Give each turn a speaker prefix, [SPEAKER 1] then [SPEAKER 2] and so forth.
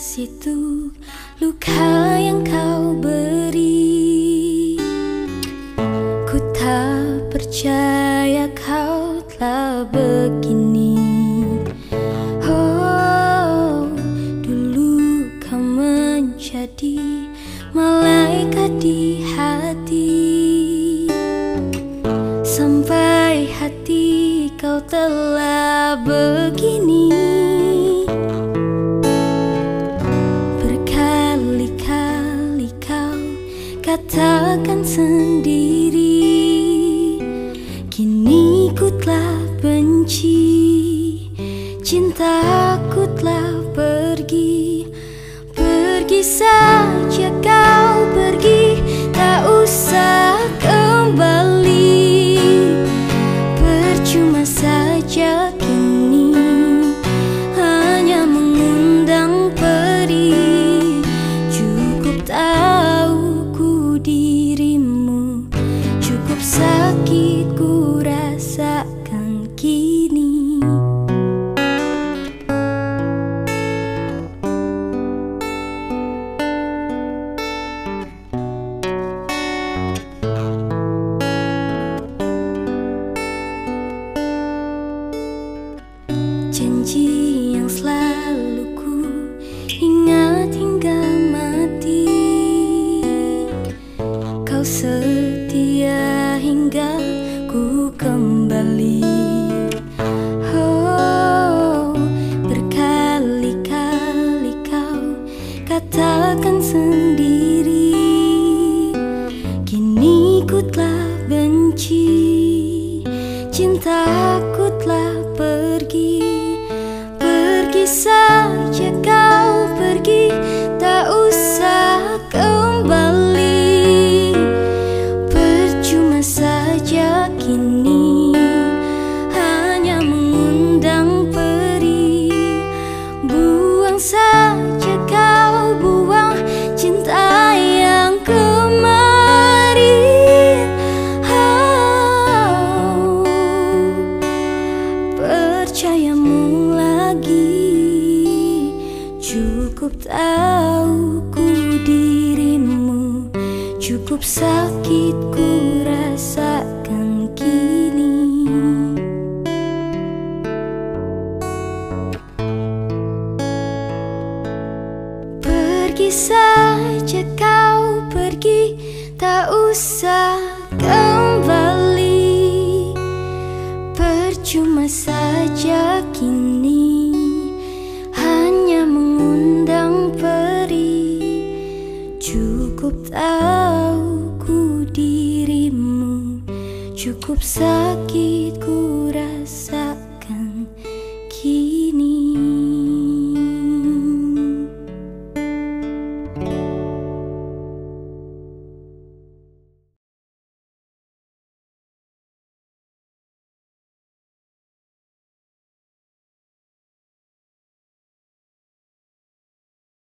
[SPEAKER 1] situ luka yang kau beri. Ku tak percaya kau telah begini. Oh, dulu kau menjadi malaikat di hati. Sampai hati kau telah begini katakan sendiri. Kini ku telah benci Cintaku telah pergi. Pergi saja kau kembali. Oh, berkali-kali kau katakan sendiri Kini ku telah benci Cintaku telah pergi Pergi saja Percayamu lagi. Cukup tahu ku dirimu Cukup sakit ku rasakan kini. Pergi saja kau pergi Tak usah Cukup sakit ku rasakan kini